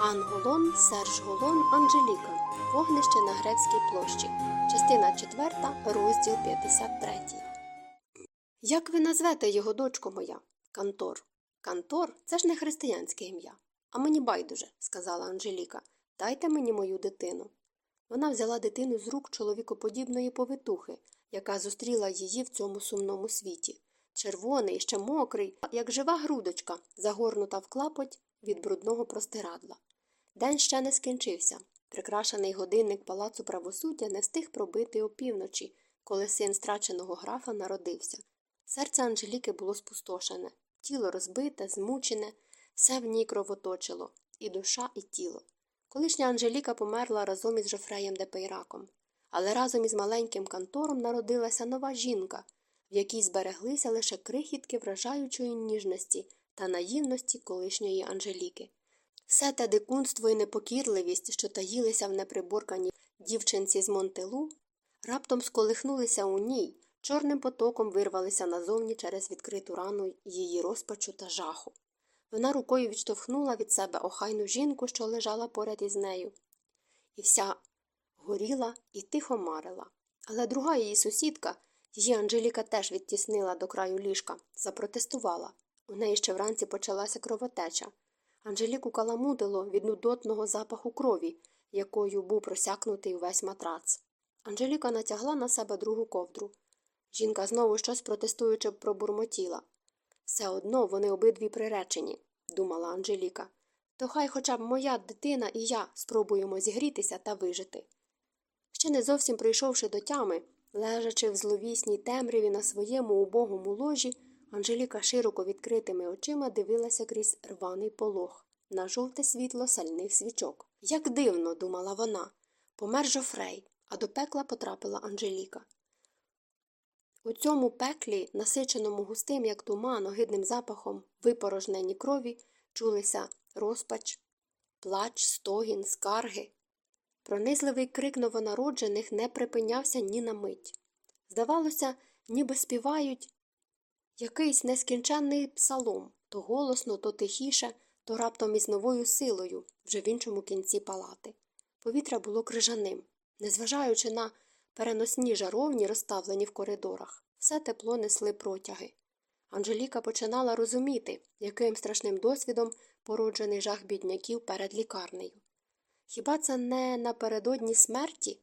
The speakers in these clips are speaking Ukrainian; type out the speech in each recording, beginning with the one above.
Анголон, Серж Голон, Анжеліка. Вогнище на Гревській площі. Частина 4, розділ 53. Як ви назвете його дочко моя? Кантор. Кантор це ж не християнське ім'я. А мені байдуже, сказала Анжеліка. Дайте мені мою дитину. Вона взяла дитину з рук чоловікоподібної повитухи, яка зустріла її в цьому сумному світі. Червоний, ще мокрий, як жива грудочка, загорнута в клапоть від брудного простирадла. День ще не скінчився. Прикрашений годинник палацу правосуддя не встиг пробити опівночі, коли син страченого графа народився. Серце Анжеліки було спустошене, тіло розбите, змучене, все в ній кровоточило і душа, і тіло. Колишня Анжеліка померла разом із Жофреєм де Пейраком, але разом із маленьким кантором народилася нова жінка, в якій збереглися лише крихітки вражаючої ніжності та наївності колишньої Анжеліки. Все те дикунство і непокірливість, що таїлися в неприборканій дівчинці з Монтелу, раптом сколихнулися у ній, чорним потоком вирвалися назовні через відкриту рану її розпачу та жаху. Вона рукою відштовхнула від себе охайну жінку, що лежала поряд із нею, і вся горіла і тихо марила. Але друга її сусідка, її Анжеліка теж відтіснила до краю ліжка, запротестувала. У неї ще вранці почалася кровотеча. Анжеліку каламутило від нудотного запаху крові, якою був просякнутий увесь матрац. Анжеліка натягла на себе другу ковдру. Жінка знову щось протестуючи пробурмотіла. Все одно вони обидві приречені, думала Анжеліка. То хай хоча б моя дитина і я спробуємо зігрітися та вижити. Ще не зовсім прийшовши до тями, лежачи в зловісній темряві на своєму убогому ложі, Анжеліка широко відкритими очима дивилася крізь рваний полог на жовте світло сальних свічок. Як дивно, думала вона, помер Жофрей, а до пекла потрапила Анжеліка. У цьому пеклі, насиченому густим, як туман, огидним запахом випорожнені крові, чулися розпач, плач, стогін, скарги. Пронизливий крик новонароджених не припинявся ні на мить. Здавалося, ніби співають якийсь нескінченний псалом то голосно, то тихіше, то раптом із новою силою, вже в іншому кінці палати. Повітря було крижаним, незважаючи на переносні жаровні, розставлені в коридорах, все тепло несли протяги. Анжеліка починала розуміти, яким страшним досвідом породжений жах бідняків перед лікарнею. Хіба це не напередодні смерті?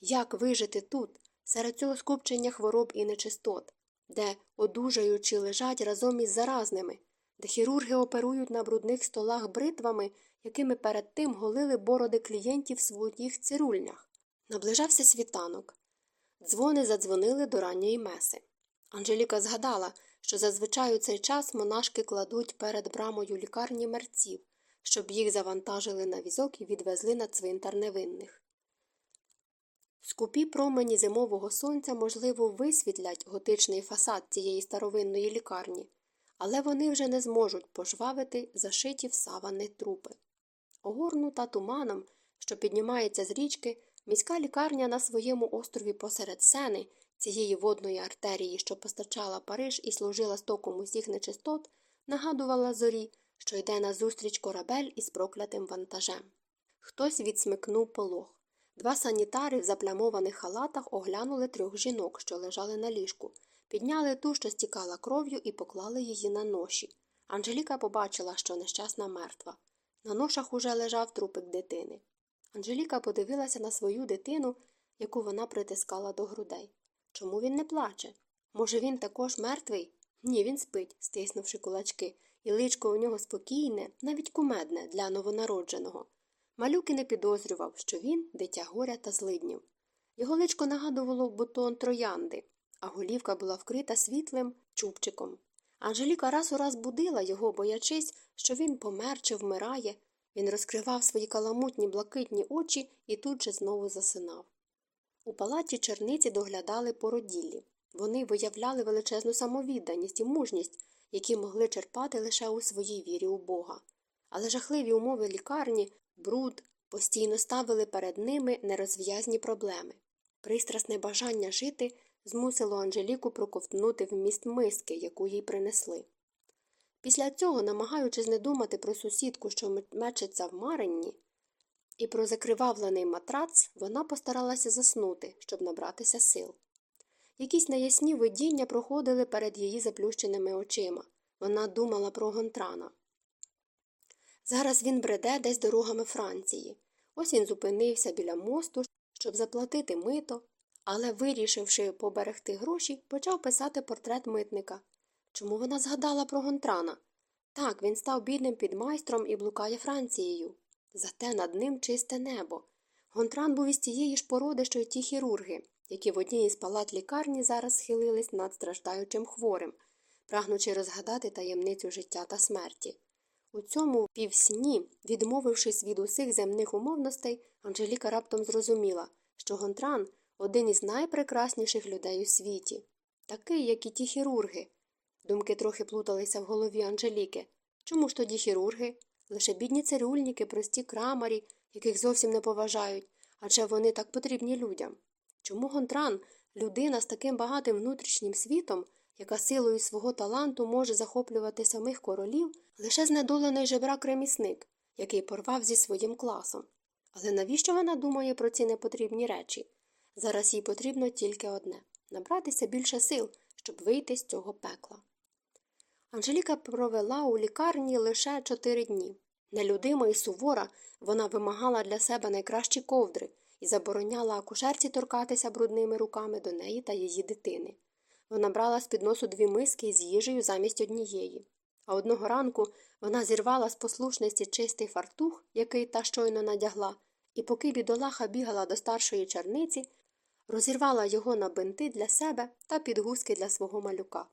Як вижити тут, серед цього скупчення хвороб і нечистот, де одужаючи лежать разом із заразними, де хірурги оперують на брудних столах бритвами, якими перед тим голили бороди клієнтів в своїх цирульнях? Наближався світанок. Дзвони задзвонили до ранньої меси. Анжеліка згадала, що зазвичай у цей час монашки кладуть перед брамою лікарні мерців, щоб їх завантажили на візок і відвезли на цвинтар невинних. Скупі промені зимового сонця, можливо, висвітлять готичний фасад цієї старовинної лікарні, але вони вже не зможуть пожвавити зашиті в савани трупи. Огорнута туманом, що піднімається з річки, міська лікарня на своєму острові посеред сени, цієї водної артерії, що постачала Париж і служила стоком усіх нечистот, нагадувала зорі, що йде назустріч корабель із проклятим вантажем. Хтось відсмикнув полог. Два санітари в заплямованих халатах оглянули трьох жінок, що лежали на ліжку, підняли ту, що стікала кров'ю, і поклали її на ноші. Анжеліка побачила, що нещасна мертва. На ношах уже лежав трупик дитини. Анжеліка подивилася на свою дитину, яку вона притискала до грудей. Чому він не плаче? Може, він також мертвий? Ні, він спить, стиснувши кулачки, і личко у нього спокійне, навіть кумедне для новонародженого. Малюк і не підозрював, що він дитя горя та злиднів. Його личко нагадувало бутон троянди, а голівка була вкрита світлим чубчиком. Анжеліка раз у раз будила його, боячись, що він помер чи вмирає. Він розкривав свої каламутні блакитні очі і тут же знову засинав. У палаті черниці доглядали породіллі. Вони виявляли величезну самовідданість і мужність, які могли черпати лише у своїй вірі у Бога. Але жахливі умови лікарні, бруд постійно ставили перед ними нерозв'язні проблеми. Пристрасне бажання жити змусило Анжеліку проковтнути вміст миски, яку їй принесли. Після цього, намагаючись не думати про сусідку, що мечеться в маренні, і про закривавлений матрац, вона постаралася заснути, щоб набратися сил. Якісь неясні видіння проходили перед її заплющеними очима. Вона думала про Гонтрана. Зараз він бреде десь дорогами Франції. Ось він зупинився біля мосту, щоб заплатити мито, але, вирішивши поберегти гроші, почав писати портрет митника. Чому вона згадала про Гонтрана? Так, він став бідним підмайстром і блукає Францією. Зате над ним чисте небо. Гонтран був із тієї ж породи, що й ті хірурги, які в одній із палат лікарні зараз схилились над страждаючим хворим, прагнучи розгадати таємницю життя та смерті. У цьому півсні, відмовившись від усіх земних умовностей, Анжеліка раптом зрозуміла, що Гонтран один із найпрекрасніших людей у світі, такий, як і ті хірурги. Думки трохи плуталися в голові Анжеліки. Чому ж тоді хірурги? Лише бідні цирюльники, прості крамарі, яких зовсім не поважають, адже вони так потрібні людям. Чому Гонтран, людина з таким багатим внутрішнім світом, яка силою свого таланту може захоплювати самих королів, лише знедолений жебрак ремісник, який порвав зі своїм класом. Але навіщо вона думає про ці непотрібні речі? Зараз їй потрібно тільки одне набратися більше сил, щоб вийти з цього пекла. Анжеліка провела у лікарні лише чотири дні. Нелюдима і сувора вона вимагала для себе найкращі ковдри і забороняла акушерці торкатися брудними руками до неї та її дитини. Вона брала з під носу дві миски з їжею замість однієї. А одного ранку вона зірвала з послушності чистий фартух, який та щойно надягла, і поки бідолаха бігала до старшої черниці, розірвала його на бинти для себе та підгузки для свого малюка.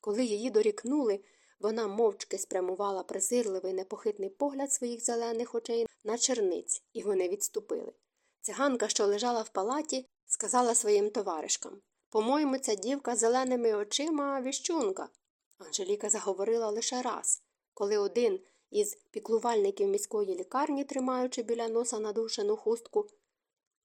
Коли її дорікнули, вона мовчки спрямувала презирливий непохитний погляд своїх зелених очей на черниць, і вони відступили. Циганка, що лежала в палаті, сказала своїм товаришкам По-моєму, ця дівка з зеленими очима віщунка. Анжеліка заговорила лише раз, коли один із піклувальників міської лікарні, тримаючи біля носа надушену хустку,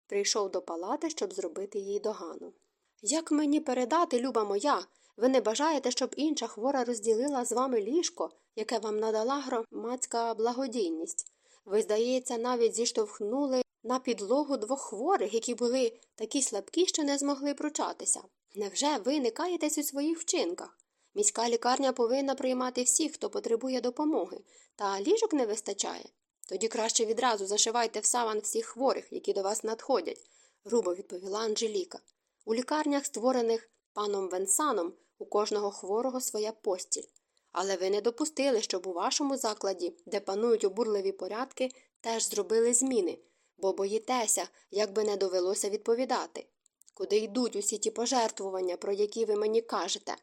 прийшов до палати, щоб зробити їй догану. Як мені передати, люба моя, ви не бажаєте, щоб інша хвора розділила з вами ліжко, яке вам надала громадська благодійність. Ви, здається, навіть зіштовхнули на підлогу двох хворих, які були такі слабкі, що не змогли пручатися. Невже ви не каєтесь у своїх вчинках? Міська лікарня повинна приймати всіх, хто потребує допомоги, та ліжок не вистачає. Тоді краще відразу зашивайте в саван всіх хворих, які до вас надходять, грубо відповіла Анжеліка. У лікарнях, створених паном Венсаном, у кожного хворого своя постіль. Але ви не допустили, щоб у вашому закладі, де панують обурливі порядки, теж зробили зміни, бо боїтеся, як би не довелося відповідати. Куди йдуть усі ті пожертвування, про які ви мені кажете?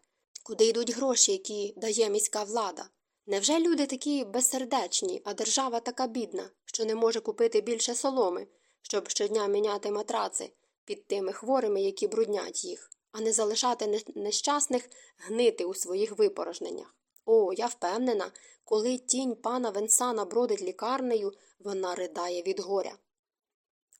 Куди йдуть гроші, які дає міська влада? Невже люди такі безсердечні, а держава така бідна, що не може купити більше соломи, щоб щодня міняти матраци під тими хворими, які бруднять їх, а не залишати нещасних гнити у своїх випорожненнях? О, я впевнена, коли тінь пана Венсана бродить лікарнею, вона ридає від горя.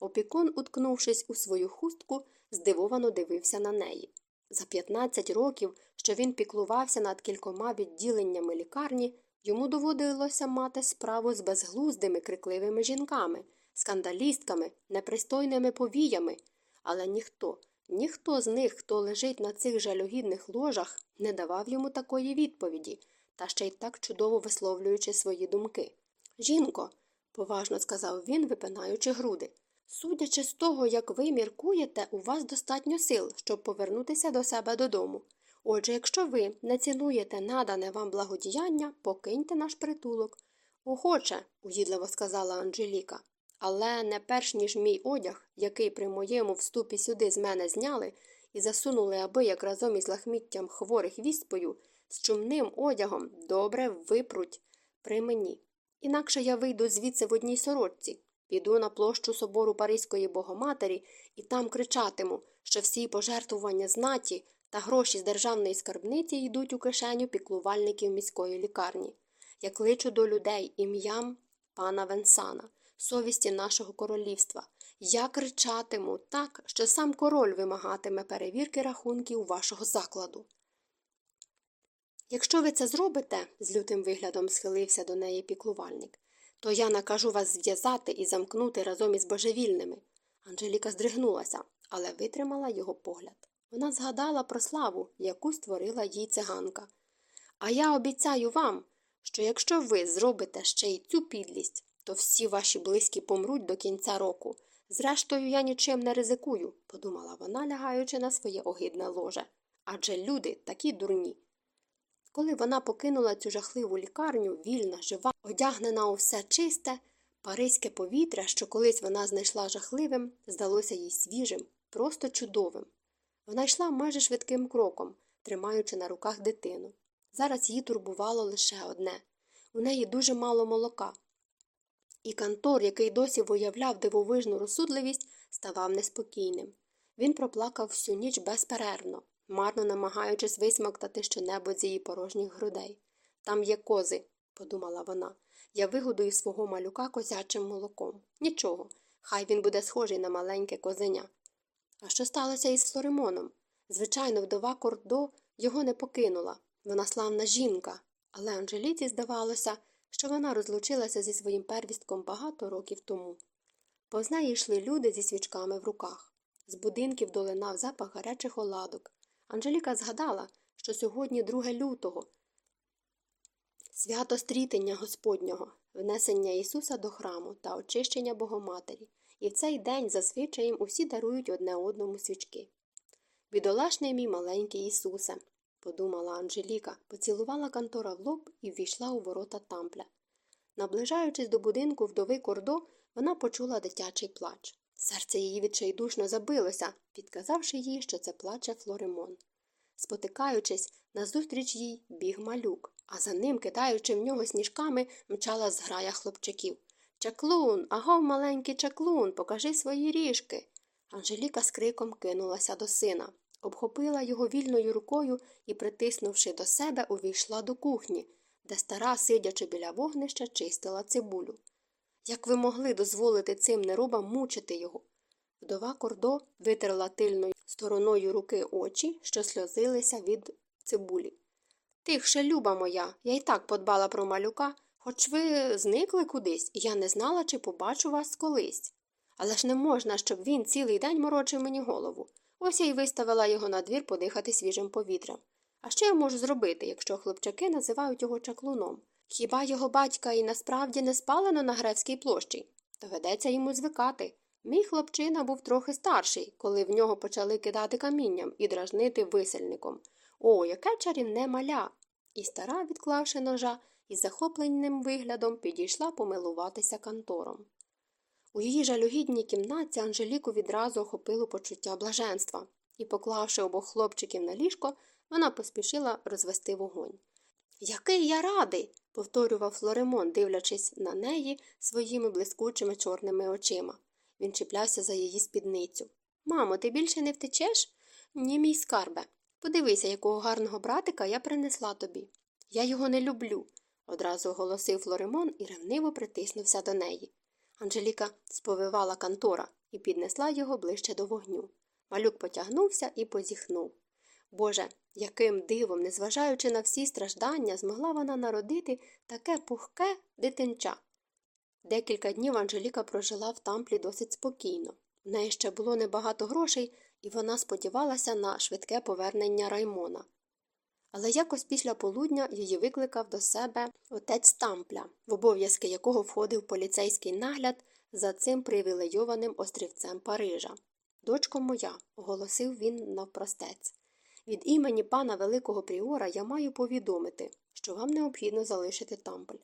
Опікун, уткнувшись у свою хустку, здивовано дивився на неї. За 15 років, що він піклувався над кількома відділеннями лікарні, йому доводилося мати справу з безглуздими крикливими жінками, скандалістками, непристойними повіями, але ніхто, ніхто з них, хто лежить на цих жалюгідних ложах, не давав йому такої відповіді, та ще й так чудово висловлюючи свої думки. Жінко, поважно сказав він, випинаючи груди. Судячи з того, як ви міркуєте, у вас достатньо сил, щоб повернутися до себе додому. Отже, якщо ви не цінуєте надане вам благодіяння, покиньте наш притулок. Охоче, угідливо сказала Анжеліка. Але не перш ніж мій одяг, який при моєму вступі сюди з мене зняли і засунули аби як разом із лахміттям хворих віспою, з чумним одягом добре випруть при мені. Інакше я вийду звідси в одній сорочці, Піду на площу собору Паризької Богоматері і там кричатиму, що всі пожертвування знаті та гроші з державної скарбниці йдуть у кишеню піклувальників міської лікарні. Я кличу до людей ім'ям пана Венсана, совісті нашого королівства. Я кричатиму так, що сам король вимагатиме перевірки рахунків вашого закладу. Якщо ви це зробите, з лютим виглядом схилився до неї піклувальник, то я накажу вас зв'язати і замкнути разом із божевільними. Анжеліка здригнулася, але витримала його погляд. Вона згадала про славу, яку створила їй циганка. А я обіцяю вам, що якщо ви зробите ще й цю підлість, то всі ваші близькі помруть до кінця року. Зрештою, я нічим не ризикую, подумала вона, лягаючи на своє огидне ложе. Адже люди такі дурні. Коли вона покинула цю жахливу лікарню, вільна, жива, одягнена у все чисте, паризьке повітря, що колись вона знайшла жахливим, здалося їй свіжим, просто чудовим. Вона йшла майже швидким кроком, тримаючи на руках дитину. Зараз її турбувало лише одне у неї дуже мало молока. І Кантор, який досі виявляв дивовижну розсудливість, ставав неспокійним. Він проплакав всю ніч безперервно, марно намагаючись висмоктати щонебудь з її порожніх грудей. Там є кози, подумала вона. Я вигодую свого малюка козячим молоком. Нічого, хай він буде схожий на маленьке козеня. А що сталося із Флоремоном? Звичайно, вдова Кордо його не покинула. Вона славна жінка, але Анжеліці здавалося, що вона розлучилася зі своїм первістком багато років тому. Повз неї йшли люди зі свічками в руках. З будинків долинав запах гарячих оладок. Анжеліка згадала, що сьогодні 2 лютого, свято стрітення Господнього, внесення Ісуса до храму та очищення Богоматері, і в цей день за звичаєм усі дарують одне одному свічки. Бідолашний мій маленький Ісусе, подумала Анжеліка, поцілувала Кантора в лоб і ввійшла у ворота тампля. Наближаючись до будинку вдови Кордо, вона почула дитячий плач. Серце її відчайдушно забилося, підказавши їй, що це плаче Флоремон. Спотикаючись, назустріч їй біг малюк, а за ним, кидаючи в нього сніжками, мчала зграя хлопчаків. Чаклун, агов, маленький чаклун, покажи свої ріжки. Анжеліка з криком кинулася до сина, обхопила його вільною рукою і, притиснувши до себе, увійшла до кухні, де стара, сидячи біля вогнища, чистила цибулю. Як ви могли дозволити цим неробам мучити його? Вдова Кордо витерла тильною стороною руки очі, що сльозилися від цибулі. Тихше, люба моя, я й так подбала про малюка, хоч ви зникли кудись, і я не знала, чи побачу вас колись. Але ж не можна, щоб він цілий день морочив мені голову. Ось я й виставила його на двір подихати свіжим повітрям. А що я можу зробити, якщо хлопчаки називають його чаклуном? Хіба його батька і насправді не спалено на Гревській площі? Доведеться йому звикати. Мій хлопчина був трохи старший, коли в нього почали кидати камінням і дражнити висельником. О, яке чарівне маля. І стара, відклавши ножа, із захопленим виглядом підійшла помилуватися кантором. У її жалюгідній кімнаті Анжеліку відразу охопило почуття блаженства, і, поклавши обох хлопчиків на ліжко, вона поспішила розвести вогонь. Який я радий. Повторював Флоремон, дивлячись на неї своїми блискучими чорними очима. Він чіплявся за її спідницю. Мамо, ти більше не втечеш? Ні, мій скарбе. Подивися, якого гарного братика я принесла тобі. Я його не люблю, одразу оголосив Флоремон і ревниво притиснувся до неї. Анжеліка сповивала кантора і піднесла його ближче до вогню. Малюк потягнувся і позіхнув. Боже, яким дивом, незважаючи на всі страждання, змогла вона народити таке пухке дитинча. Декілька днів Анжеліка прожила в тамплі досить спокійно. В неї ще було небагато грошей, і вона сподівалася на швидке повернення Раймона. Але якось після полудня її викликав до себе отець тампля, в обов'язки якого входив поліцейський нагляд за цим привілейованим острівцем Парижа. Дочко моя, оголосив він навпростець. Від імені пана Великого Пріора я маю повідомити, що вам необхідно залишити тампль.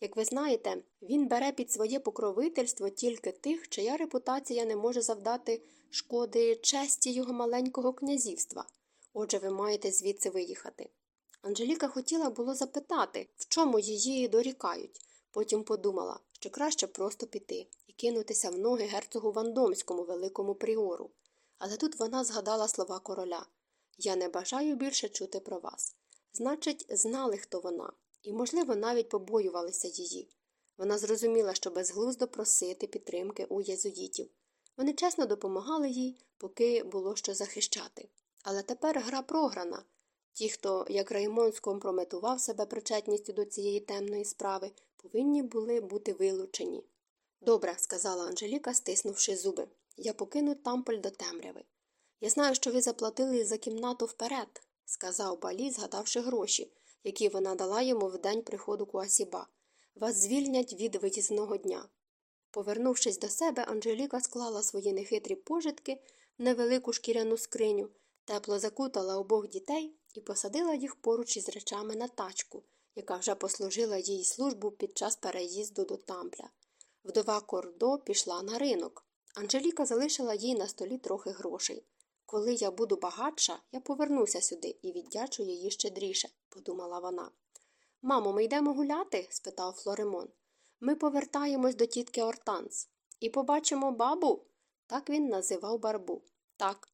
Як ви знаєте, він бере під своє покровительство тільки тих, чия репутація не може завдати шкоди честі його маленького князівства. Отже, ви маєте звідси виїхати. Анжеліка хотіла було запитати, в чому її дорікають, потім подумала, що краще просто піти і кинутися в ноги герцогу Вандомському великому пріору. Але тут вона згадала слова короля Я не бажаю більше чути про вас. Значить, знали, хто вона, і, можливо, навіть побоювалися її. Вона зрозуміла, що безглуздо просити підтримки у єзуїтів. Вони чесно допомагали їй, поки було що захищати. Але тепер гра програна. Ті, хто, як Раймон, скомпрометував себе причетністю до цієї темної справи, повинні були бути вилучені. Добре, сказала Анжеліка, стиснувши зуби. Я покину тамполь до темряви. Я знаю, що ви заплатили за кімнату вперед, сказав Балі, згадавши гроші, які вона дала йому в день приходу Куасіба. Вас звільнять від виїзного дня. Повернувшись до себе, Анжеліка склала свої нехитрі пожитки в невелику шкіряну скриню, тепло закутала обох дітей і посадила їх поруч із речами на тачку, яка вже послужила їй службу під час переїзду до тампля. Вдова Кордо пішла на ринок. Анжеліка залишила їй на столі трохи грошей. Коли я буду багатша, я повернуся сюди і віддячу її щедріше, подумала вона. Мамо, ми йдемо гуляти? спитав Флоремон. Ми повертаємось до тітки Ортанс. І побачимо бабу. Так він називав барбу. Так.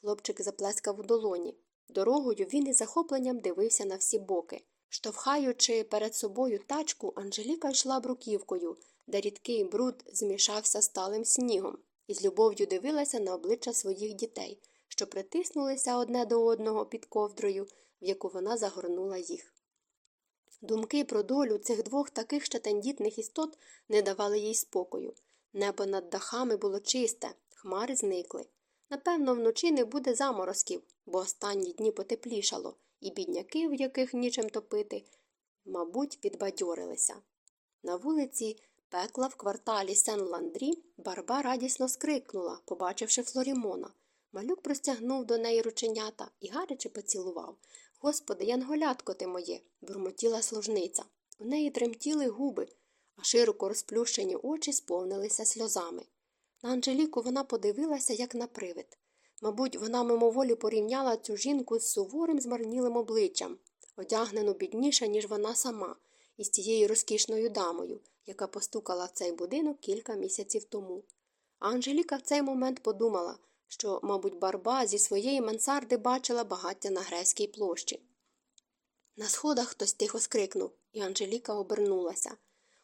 Хлопчик заплескав у долоні. Дорогою він із захопленням дивився на всі боки. Штовхаючи перед собою тачку, Анжеліка йшла бруківкою, де рідкий бруд змішався з талим снігом, і з любов'ю дивилася на обличчя своїх дітей, що притиснулися одне до одного під ковдрою, в яку вона загорнула їх. Думки про долю цих двох таких ще тендітних істот не давали їй спокою. Небо над дахами було чисте, хмари зникли. Напевно, вночі не буде заморозків, бо останні дні потеплішало, і бідняки, в яких нічим топити, мабуть, підбадьорилися. На вулиці пекла в кварталі Сен Ландрі барба радісно скрикнула, побачивши Флорімона. Малюк простягнув до неї рученята і гаряче поцілував. Господи, янголятко ти моє, бурмотіла служниця. У неї тремтіли губи, а широко розплющені очі сповнилися сльозами. На Анжеліку вона подивилася, як на привид. Мабуть, вона мимоволі порівняла цю жінку з суворим змарнілим обличчям, одягнену бідніше, ніж вона сама, із тією розкішною дамою, яка постукала в цей будинок кілька місяців тому. Анжеліка в цей момент подумала, що, мабуть, барба зі своєї мансарди бачила багаття на Грецькій площі. На сходах хтось тихо скрикнув, і Анжеліка обернулася.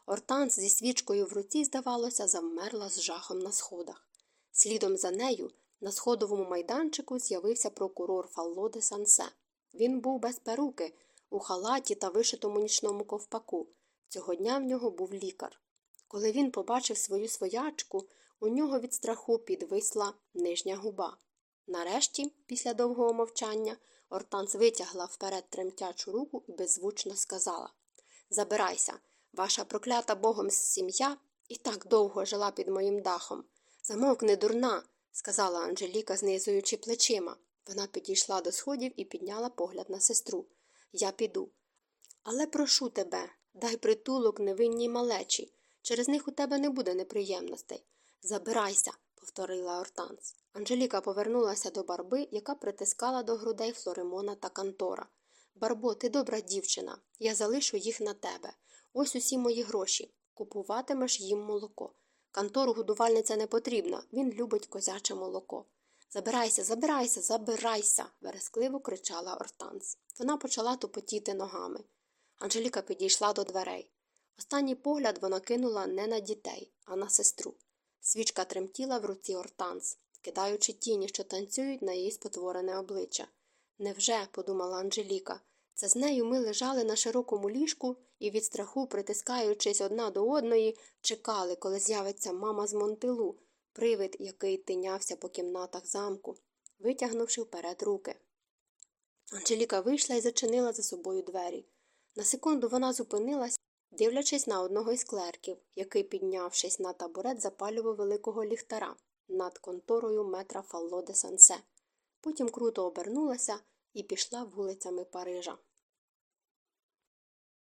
Ортанс зі свічкою в руці, здавалося, завмерла з жахом на сходах. Слідом за нею на сходовому майданчику з'явився прокурор Фалло де Сансе. Він був без перуки, у халаті та вишитому нічному ковпаку. Цього дня в нього був лікар. Коли він побачив свою своячку, у нього від страху підвисла нижня губа. Нарешті, після довгого мовчання, Ортанс витягла вперед тремтячу руку і беззвучно сказала Забирайся, ваша проклята богом сім'я і так довго жила під моїм дахом. Замовкни, дурна, сказала Анжеліка, знизуючи плечима. Вона підійшла до сходів і підняла погляд на сестру. Я піду. Але прошу тебе, дай притулок невинній малечі. Через них у тебе не буде неприємностей. Забирайся, повторила Ортанс. Анжеліка повернулася до барби, яка притискала до грудей Флоремона та Кантора. Барбо, ти добра дівчина. Я залишу їх на тебе. Ось усі мої гроші. Купуватимеш їм молоко. Кантору годувальниця не потрібна, він любить козяче молоко. Забирайся, забирайся, забирайся. верескливо кричала Ортанс. Вона почала тупотіти ногами. Анжеліка підійшла до дверей. Останній погляд вона кинула не на дітей, а на сестру. Свічка тремтіла в руці Ортанс, кидаючи тіні, що танцюють на її спотворене обличчя. Невже, подумала Анжеліка, це з нею ми лежали на широкому ліжку і від страху, притискаючись одна до одної, чекали, коли з'явиться мама з Монтилу, привид, який тинявся по кімнатах замку, витягнувши вперед руки. Анжеліка вийшла і зачинила за собою двері. На секунду вона зупинилась, дивлячись на одного із клерків, який, піднявшись на табурет, запалював великого ліхтара над конторою метра Фалло де Сансе. Потім круто обернулася і пішла вулицями Парижа.